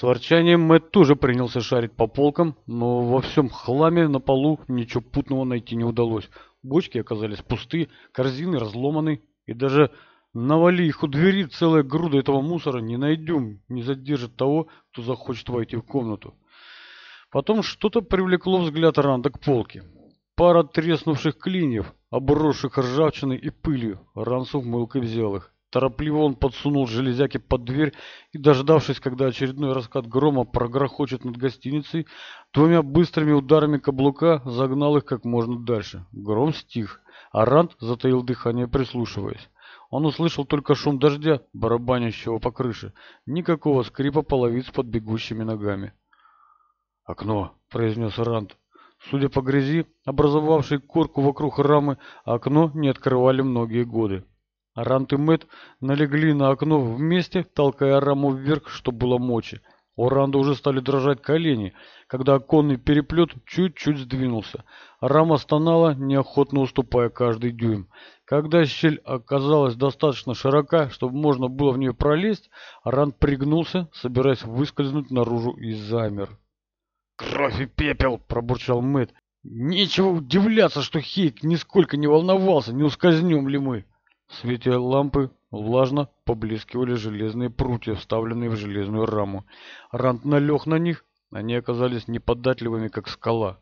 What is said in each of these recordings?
С ворчанием Мэтт тоже принялся шарить по полкам, но во всем хламе на полу ничего путного найти не удалось. Бочки оказались пусты, корзины разломаны, и даже навали их у двери целая груда этого мусора не найдем, не задержит того, кто захочет войти в комнату. Потом что-то привлекло взгляд Ранда к полке. Пара треснувших клиньев, обросших ржавчиной и пылью. Рансов мылкой взял их торопливо он подсунул железяки под дверь и, дождавшись, когда очередной раскат грома прогрохочет над гостиницей, двумя быстрыми ударами каблука загнал их как можно дальше. Гром стих, а Ранд затаил дыхание, прислушиваясь. Он услышал только шум дождя, барабанящего по крыше, никакого скрипа половиц под бегущими ногами. «Окно», — произнес Ранд. Судя по грязи, образовавшей корку вокруг рамы, окно не открывали многие годы. Рант и Мэтт налегли на окно вместе, толкая раму вверх, что было мочи. У Ранда уже стали дрожать колени, когда оконный переплет чуть-чуть сдвинулся. Рама стонала, неохотно уступая каждый дюйм. Когда щель оказалась достаточно широка, чтобы можно было в нее пролезть, Ранд пригнулся, собираясь выскользнуть наружу и замер. «Кровь и пепел!» – пробурчал Мэтт. «Нечего удивляться, что Хейк нисколько не волновался, не ускользнем ли мы!» В свете лампы влажно поблескивали железные прутья, вставленные в железную раму. Рант налег на них, они оказались неподатливыми, как скала.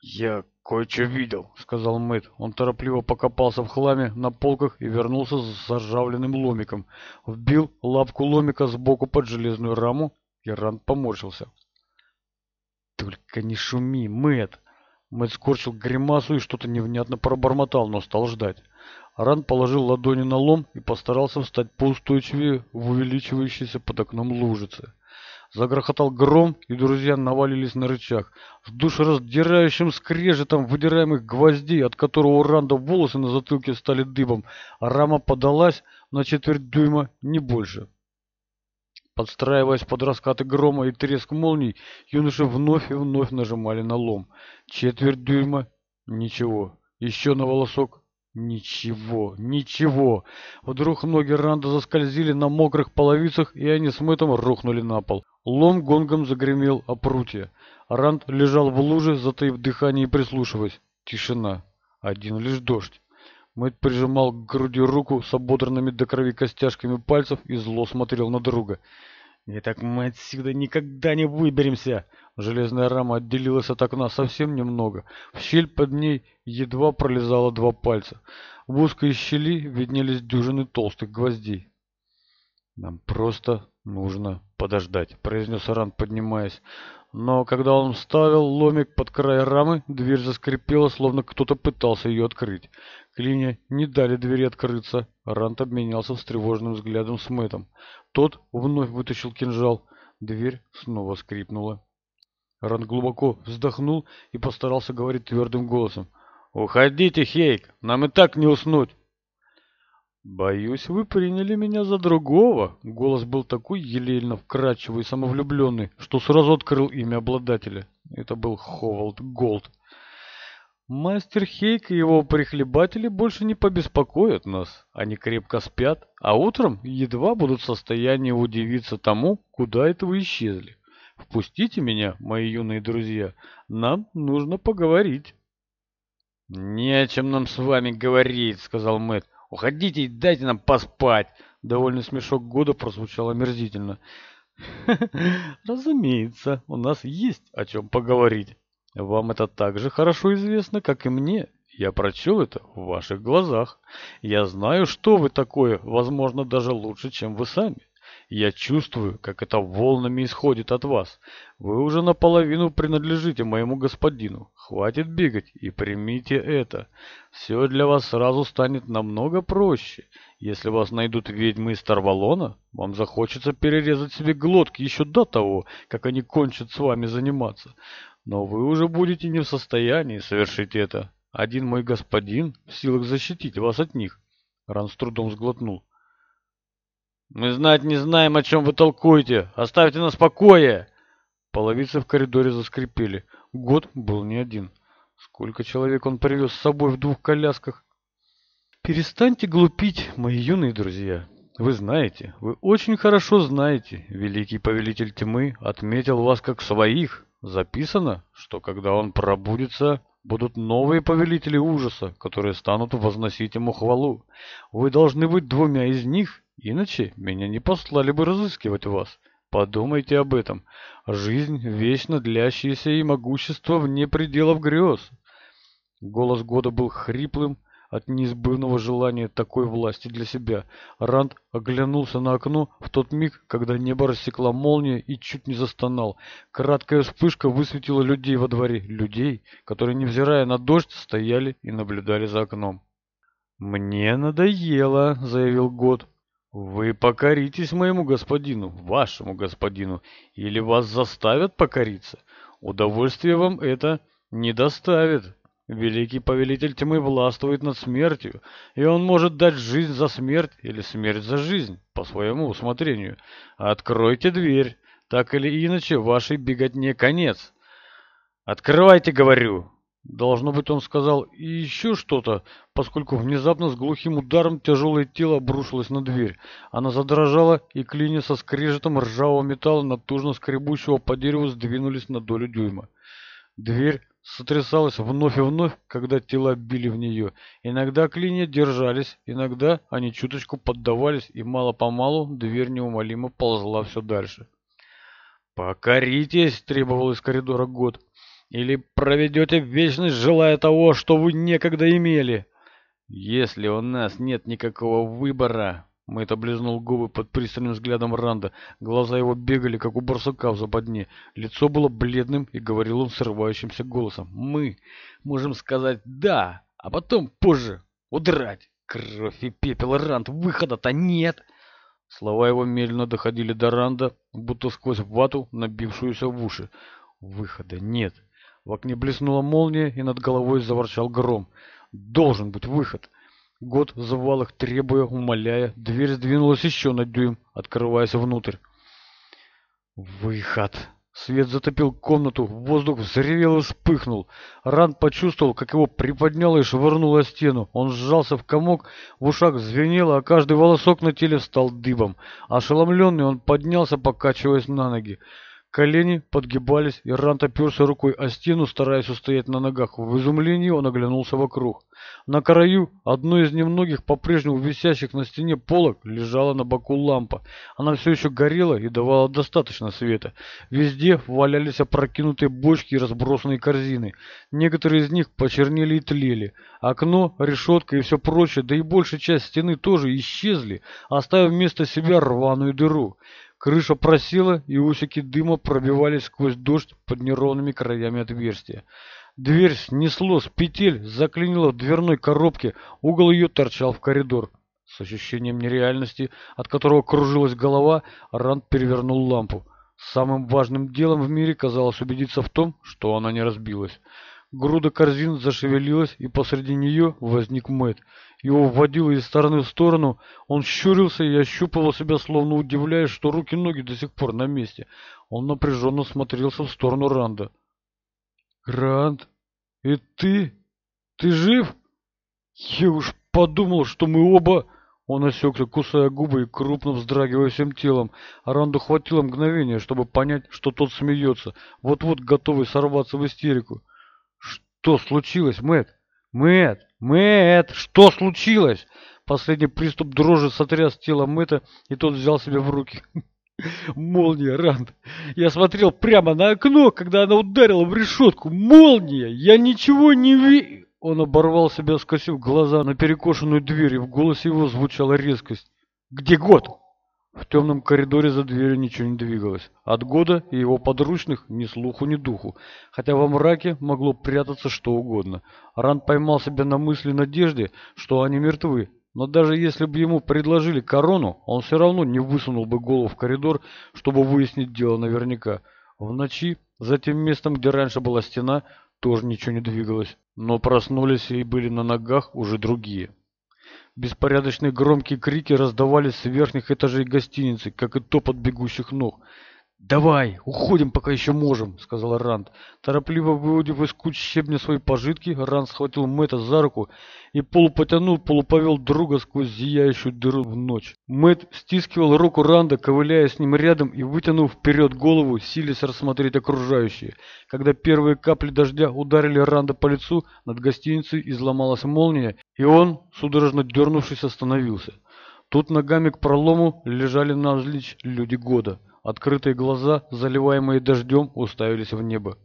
«Я кое-что видел», — сказал Мэтт. Он торопливо покопался в хламе на полках и вернулся с заржавленным ломиком. Вбил лапку ломика сбоку под железную раму, и Рант поморщился. «Только не шуми, Мэтт!» Мэтт скорчил гримасу и что-то невнятно пробормотал, но стал ждать. Ран положил ладони на лом и постарался встать поустойчивее в увеличивающейся под окном лужице. Загрохотал гром, и друзья навалились на рычаг. С душераздирающим скрежетом выдираемых гвоздей, от которого у Ранда волосы на затылке стали дыбом, а рама подалась на четверть дюйма, не больше. Подстраиваясь под раскаты грома и треск молний, юноши вновь и вновь нажимали на лом. Четверть дюйма — ничего. Еще на волосок Ничего, ничего. Вдруг ноги Ранда заскользили на мокрых половицах, и они с мытом рухнули на пол. Лом гонгом загремел о прутье. Ранд лежал в луже, затаив дыхание и прислушиваясь. Тишина. Один лишь дождь. Мэтт прижимал к груди руку с ободранными до крови костяшками пальцев и зло смотрел на друга. Не так мы отсюда никогда не выберемся!» Железная рама отделилась от окна совсем немного. В щель под ней едва пролезало два пальца. В узкой щели виднелись дюжины толстых гвоздей. «Нам просто нужно подождать», — произнес Аран, поднимаясь. Но когда он вставил ломик под край рамы, дверь заскрипела, словно кто-то пытался ее открыть. Клине не дали двери открыться. Рант обменялся встревоженным взглядом с Мэтом. Тот вновь вытащил кинжал. Дверь снова скрипнула. Рон глубоко вздохнул и постарался говорить твердым голосом. «Уходите, Хейк, нам и так не уснуть!» «Боюсь, вы приняли меня за другого!» Голос был такой елейно вкрадчивый и самовлюбленный, что сразу открыл имя обладателя. Это был Ховалд Голд. «Мастер Хейк и его прихлебатели больше не побеспокоят нас. Они крепко спят, а утром едва будут в состоянии удивиться тому, куда это вы исчезли. Впустите меня, мои юные друзья, нам нужно поговорить». «Не о чем нам с вами говорить», — сказал Мэтт. «Уходите и дайте нам поспать!» Довольный смешок года прозвучал омерзительно. «Разумеется, у нас есть о чем поговорить. Вам это так же хорошо известно, как и мне. Я прочел это в ваших глазах. Я знаю, что вы такое, возможно, даже лучше, чем вы сами. Я чувствую, как это волнами исходит от вас. Вы уже наполовину принадлежите моему господину. Хватит бегать и примите это. Все для вас сразу станет намного проще. Если вас найдут ведьмы из Тарвалона, вам захочется перерезать себе глотки еще до того, как они кончат с вами заниматься. Но вы уже будете не в состоянии совершить это. Один мой господин в силах защитить вас от них. Ран с трудом сглотнул. Мы знать не знаем, о чем вы толкуете. Оставьте нас в покое!» Половицы в коридоре заскрипели. Год был не один. Сколько человек он привез с собой в двух колясках? «Перестаньте глупить, мои юные друзья. Вы знаете, вы очень хорошо знаете. Великий повелитель тьмы отметил вас как своих. Записано, что когда он пробудется...» будут новые повелители ужаса, которые станут возносить ему хвалу. Вы должны быть двумя из них Иначе меня не послали бы разыскивать вас. Подумайте об этом. Жизнь, вечно длящаяся и могущество вне пределов грез. Голос года был хриплым от неизбывного желания такой власти для себя. Ранд оглянулся на окно в тот миг, когда небо рассекла молния и чуть не застонал. Краткая вспышка высветила людей во дворе. Людей, которые, невзирая на дождь, стояли и наблюдали за окном. «Мне надоело», — заявил Год. Вы покоритесь моему господину, вашему господину, или вас заставят покориться. Удовольствие вам это не доставит. Великий повелитель тьмы властвует над смертью, и он может дать жизнь за смерть или смерть за жизнь, по своему усмотрению. Откройте дверь, так или иначе вашей беготне конец. «Открывайте, говорю!» Должно быть, он сказал и еще что-то, поскольку внезапно с глухим ударом тяжелое тело обрушилось на дверь. Она задрожала, и клини со скрежетом ржавого металла, натужно скребущего по дереву, сдвинулись на долю дюйма. Дверь сотрясалась вновь и вновь, когда тела били в нее. Иногда клинья держались, иногда они чуточку поддавались, и мало-помалу дверь неумолимо ползла все дальше. «Покоритесь!» — требовал из коридора Год или проведете вечность, желая того, что вы некогда имели. Если у нас нет никакого выбора...» Мэтт облизнул губы под пристальным взглядом Ранда. Глаза его бегали, как у барсука в западне. Лицо было бледным, и говорил он срывающимся голосом. «Мы можем сказать «да», а потом позже удрать. Кровь и пепел, Ранд, выхода-то нет!» Слова его медленно доходили до Ранда, будто сквозь вату, набившуюся в уши. «Выхода нет!» В окне блеснула молния, и над головой заворчал гром. «Должен быть выход!» Год звал их, требуя, умоляя. Дверь сдвинулась еще на дюйм, открываясь внутрь. Выход. Свет затопил комнату, воздух взревел и вспыхнул. Ранд почувствовал, как его приподняло и швырнуло о стену. Он сжался в комок, в ушах звенело, а каждый волосок на теле стал дыбом. Ошеломленный он Колени подгибались, Иррант оперся рукой о стену, стараясь устоять на ногах. В изумлении он оглянулся вокруг. На краю одной из немногих по-прежнему висящих на стене полок лежала на боку лампа. Она все еще горела и давала достаточно света. Везде валялись опрокинутые бочки и разбросанные корзины. Некоторые из них почернели и тлели. Окно, решетка и все прочее, да и большая часть стены тоже исчезли, оставив вместо себя рваную дыру крыша просела и усики дыма пробивались сквозь дождь под неровными краями отверстия дверь снесло с петель заклинило в дверной коробке угол ее торчал в коридор с ощущением нереальности от которого кружилась голова ранд перевернул лампу самым важным делом в мире казалось убедиться в том что она не разбилась Груда корзин зашевелилась, и посреди нее возник Мэт. Его водило из стороны в сторону, он щурился и ощупывал себя, словно удивляясь, что руки-ноги до сих пор на месте. Он напряженно смотрелся в сторону Ранда. «Ранд, и ты? Ты жив?» «Я уж подумал, что мы оба...» Он осекся, кусая губы и крупно вздрагивая всем телом. Аранду хватило мгновения, чтобы понять, что тот смеется, вот-вот готовый сорваться в истерику. «Что случилось, Мэтт? Мэтт!» Мэтт, что случилось? Последний приступ дрожи сотряс тело Мэтта, и тот взял себя в руки. Молния, Ранд. Я смотрел прямо на окно, когда она ударила в решетку. Молния! Я ничего не ви... Он оборвал себя, скосив глаза на перекошенную дверь, и в голосе его звучала резкость. «Где год?» В темном коридоре за дверью ничего не двигалось. От года и его подручных ни слуху, ни духу. Хотя во мраке могло прятаться что угодно. Ран поймал себя на мысли надежды, что они мертвы. Но даже если бы ему предложили корону, он все равно не высунул бы голову в коридор, чтобы выяснить дело наверняка. В ночи, за тем местом, где раньше была стена, тоже ничего не двигалось. Но проснулись и были на ногах уже другие беспорядочные громкие крики раздавались с верхних этажей гостиницы как и топот бегущих ног давай уходим пока еще можем сказал ранд торопливо выводив из кучи щебня свои пожитки ранд схватил мэтта за руку и полупотянул полуповел друга сквозь зияющую дыру в ночь мэт стискивал руку ранда ковыляя с ним рядом и вытянув вперед голову силясь рассмотреть окружающие когда первые капли дождя ударили ранда по лицу над гостиницей изломалась молния и он, судорожно дернувшись, остановился. Тут ногами к пролому лежали навзничь люди года. Открытые глаза, заливаемые дождем, уставились в небо.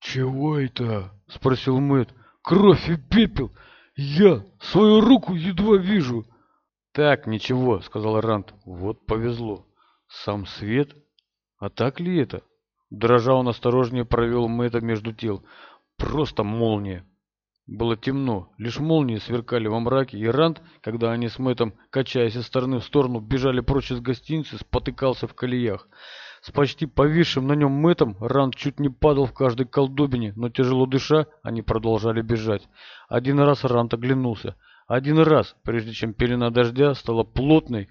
«Чего это?» — спросил Мэтт. «Кровь и пепел! Я свою руку едва вижу!» «Так, ничего», — сказал Рант. «Вот повезло. Сам свет? А так ли это?» Дрожа он осторожнее провел Мэтта между тел. «Просто молния!» Было темно, лишь молнии сверкали во мраке, и Ранд, когда они с Мэттом, качаясь из стороны в сторону, бежали прочь из гостиницы, спотыкался в колеях. С почти повисшим на нем мэтом Ранд чуть не падал в каждой колдобине, но тяжело дыша, они продолжали бежать. Один раз Ранд оглянулся. Один раз, прежде чем пелена дождя стала плотной,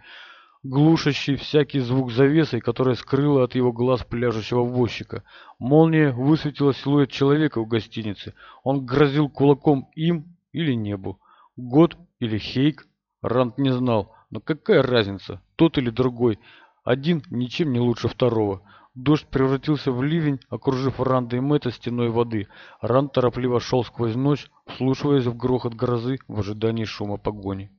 глушащий всякий звук завесой, которая скрыла от его глаз пляжущего возчика. Молния высветила силуэт человека в гостинице. Он грозил кулаком им или небу. Год или Хейк, Рант не знал. Но какая разница, тот или другой. Один ничем не лучше второго. Дождь превратился в ливень, окружив Ранда и Мэтта стеной воды. Ранд торопливо шел сквозь ночь, вслушиваясь в грохот грозы в ожидании шума погони.